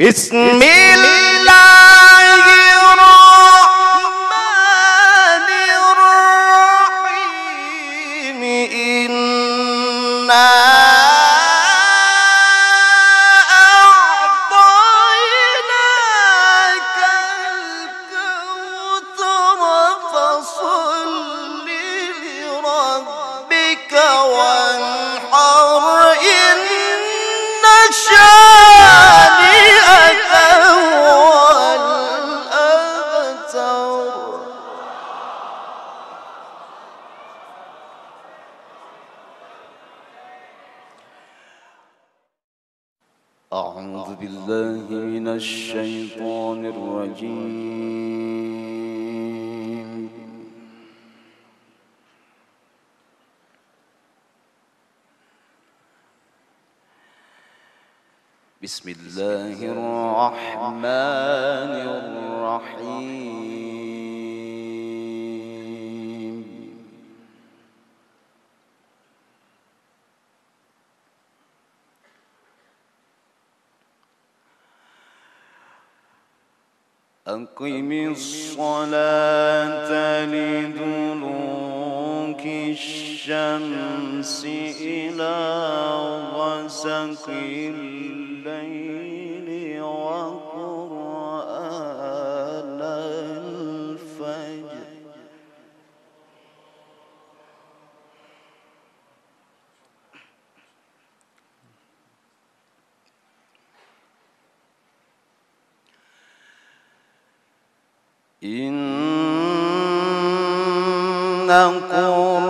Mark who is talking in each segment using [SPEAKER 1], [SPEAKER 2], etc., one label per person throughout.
[SPEAKER 1] بسم بسم الله الرحمن الرحيم. أقم الصلاة لدلوك الشمس إلى غسق الليل وقرآن الفجر. إن قرآن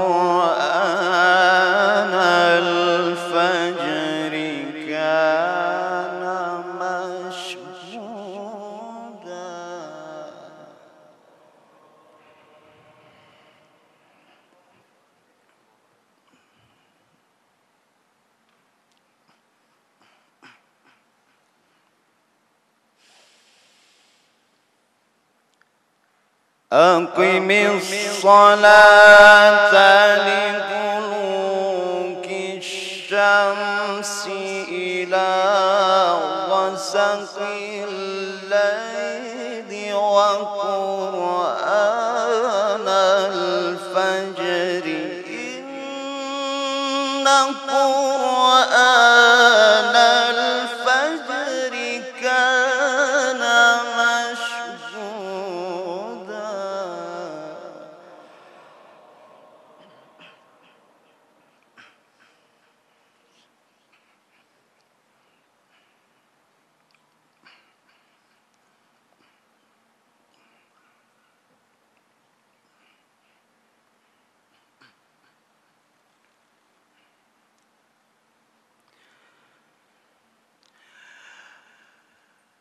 [SPEAKER 1] أقم الصلاة لدلوك الشمس إلى غسق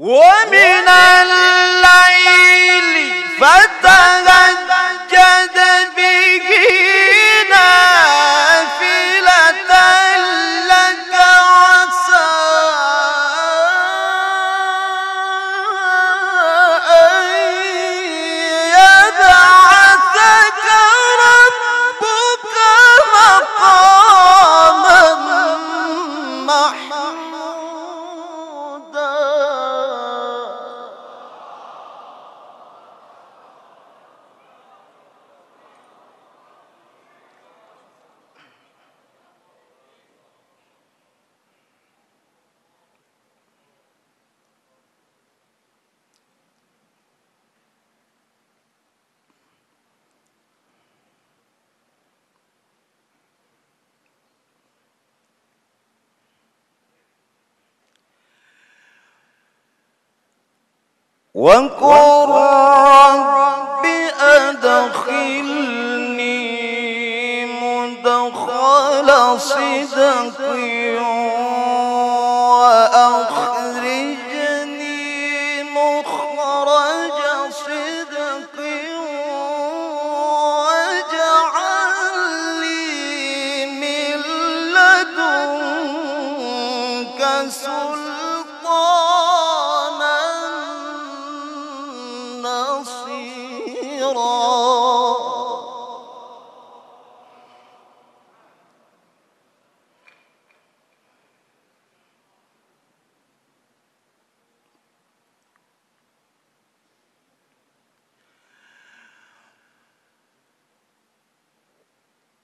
[SPEAKER 1] ومن الليل وقل رب أدخلني مدخل صدق وأخرجني مخرج صدق واجعل لي من لدنك سلطانا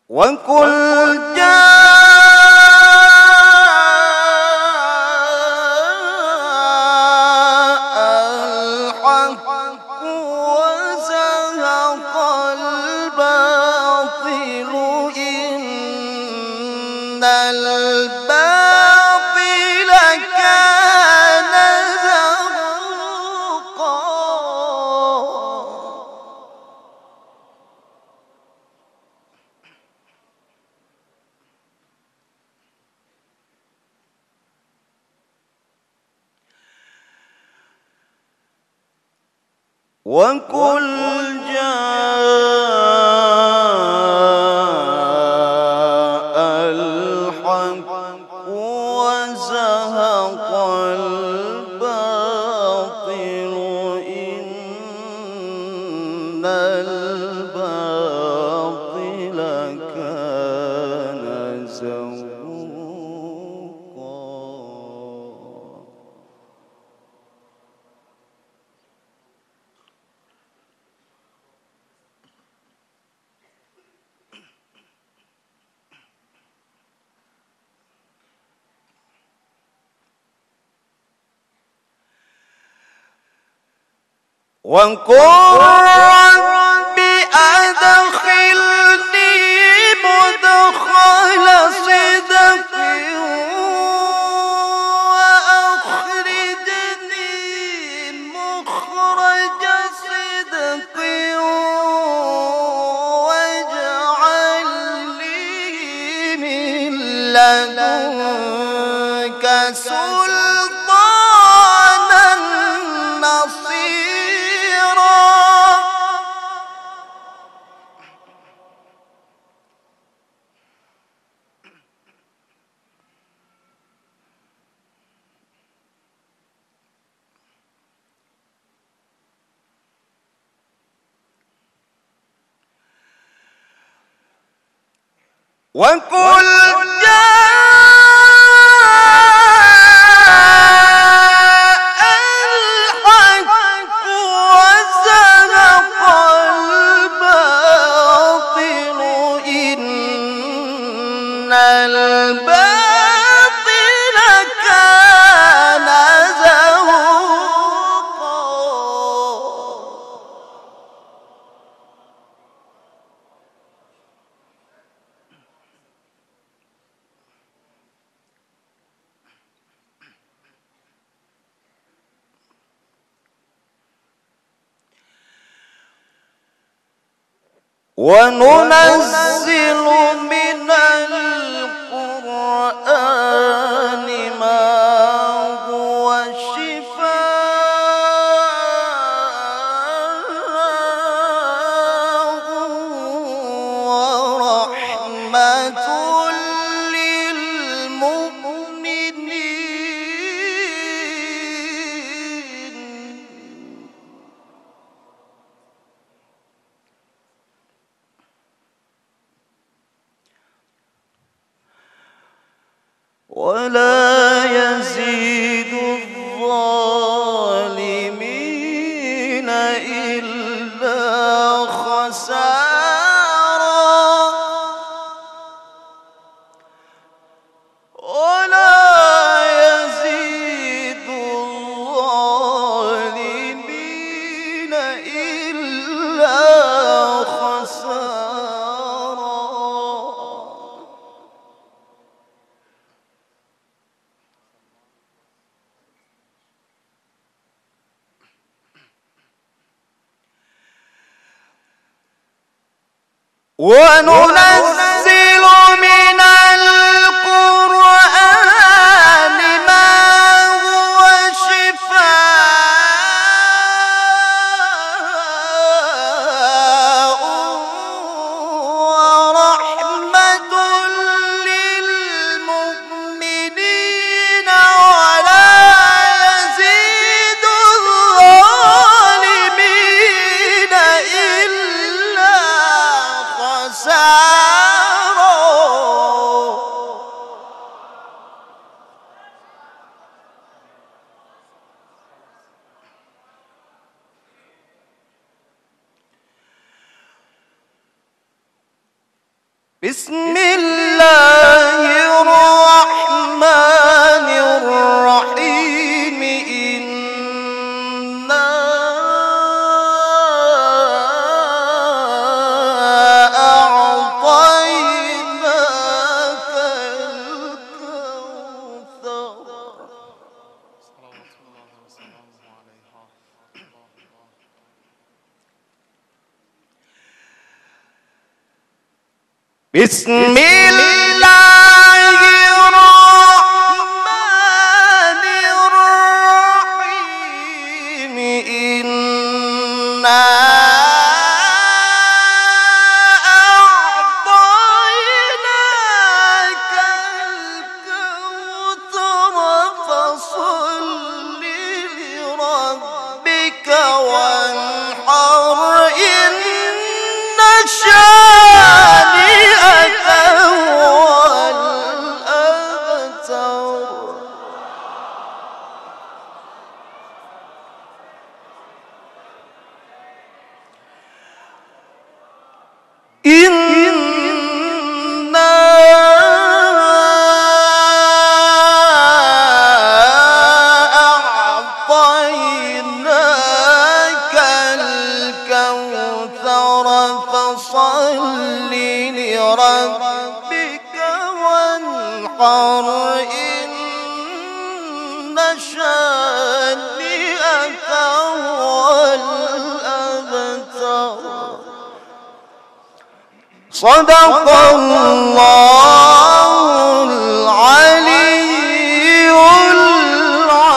[SPEAKER 1] وقل وقل جاء وقل رب أدخلني مدخل وأخرجني مخرج من لدنك سلطانا وقل جاء وننزل إلا خسارا وننزل بسم الله الرحمن الرحيم. إنا أعطيناك الكوثر فصل لربك وانحر. إن شانئك لربك وانحر إن شانئك الأبتر صدق الله العلي العظيم.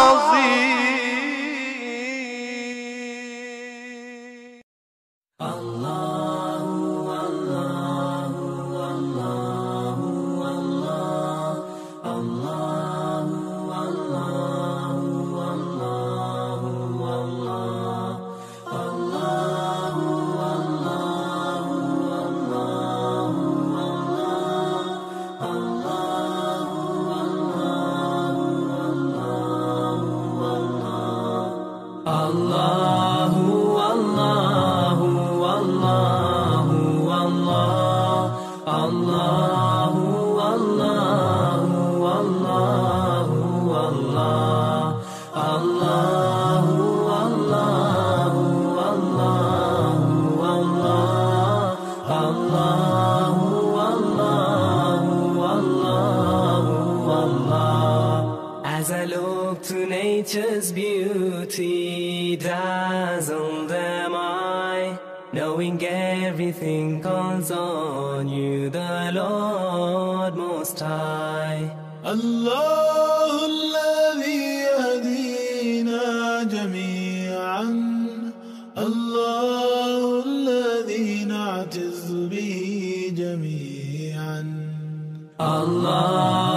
[SPEAKER 2] As I look to nature's beauty, dazzled am I, knowing everything calls on you, the Lord Most High.
[SPEAKER 3] الله الذي يهدينا جميعا الله الذي نعتز به جميعا
[SPEAKER 2] الله الله الله الله الله